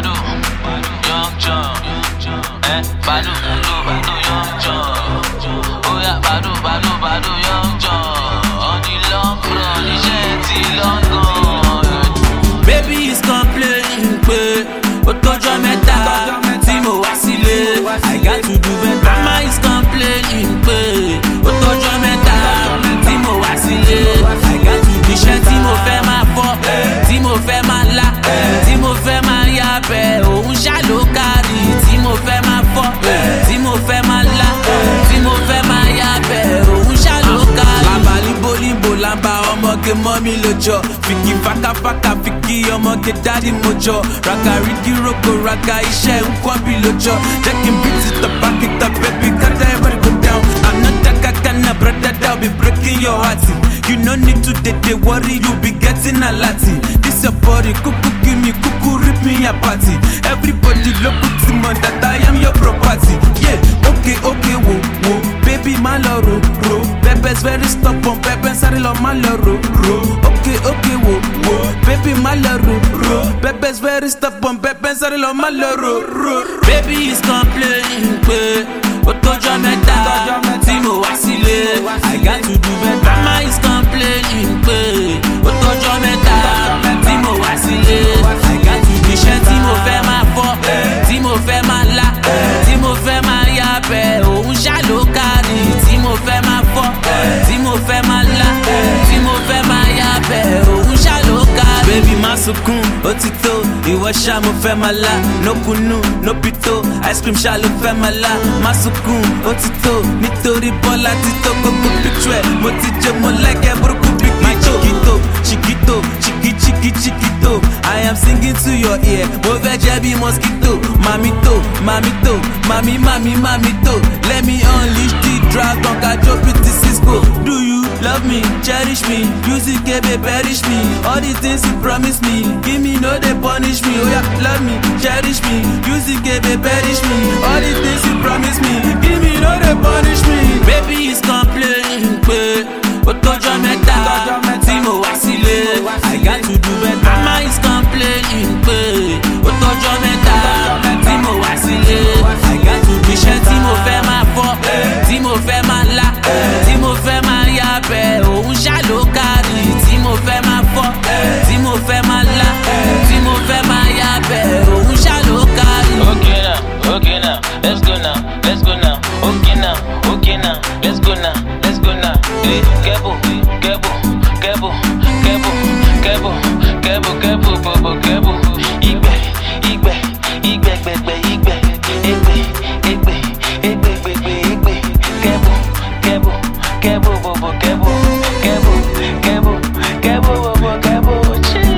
Badu, Young John. Eh, Badu, Badu, Badu, Young John. Oh yeah, Badu, Badu, Badu, Young John. Baby is complaining pé ó tọ́jọ́ mẹ́ta tí mo wá. I got to do better. Mama is complaining pé bẹ̀. Òun kárì tí mo fẹ́ máa fọ́, tí mo fẹ́ máa lá, tí mo fẹ́ máa yá bẹ̀. Òun líbo líbo làbà ọmọge mọ́ mi lójọ́. Fìkì fàkàfàkà fìkì ọmọge dádì mojọ́. Raka ríkì roko raka iṣẹ́ nǹkan bí lójọ́. Jẹ́ kí n bí ti tọ̀ back it up baby kata everybody go down. I'm not that kakana brother that be breaking your heart. You no need to dey dey worry you be getting a lati. This your body kuku give me kuku rip me apart. Everybody look to me that I am your property. Yeah, okay, okay, wo wo baby má lọ ro. Pepper's very stubborn, pepper sáré lọ má lọ ro. Okay, okay, wo wo baby má lọ ro. Pepper's very stubborn, pepper sáré lọ má lọ ro ro. Baby is complaining Ti tó, ìwọ ṣá mo lá. No kunu, no ice cream máa lá. Má sunkún, ó ti tó, nítorí bọ́lá gbogbo picture. Mo ti jẹ́ mo lẹ́gẹ̀ẹ́ burúkú. I am singing to your ear. Mo fẹ́ jẹ́ bí mosquito. Mamito, mamito, mami, mami, mamito. Let me unleash the dragon. Kajo pretty Cisco. Do you love me? Cherish me. Music ebe perish me. All the things you promise me. Give me no they punish me. Oh yeah, love me, cherish me. Music ebe perish me. All the things you. let's go now. Okay now, okay now, let's go now, let's go now. Hey, gebo, gebo, gebo, gebo, gebo, gebo, gebo, gebo, gebo. Igbe, igbe, igbe, igbe, igbe, igbe, igbe, igbe, igbe, igbe, igbe, gebo, gebo, gebo.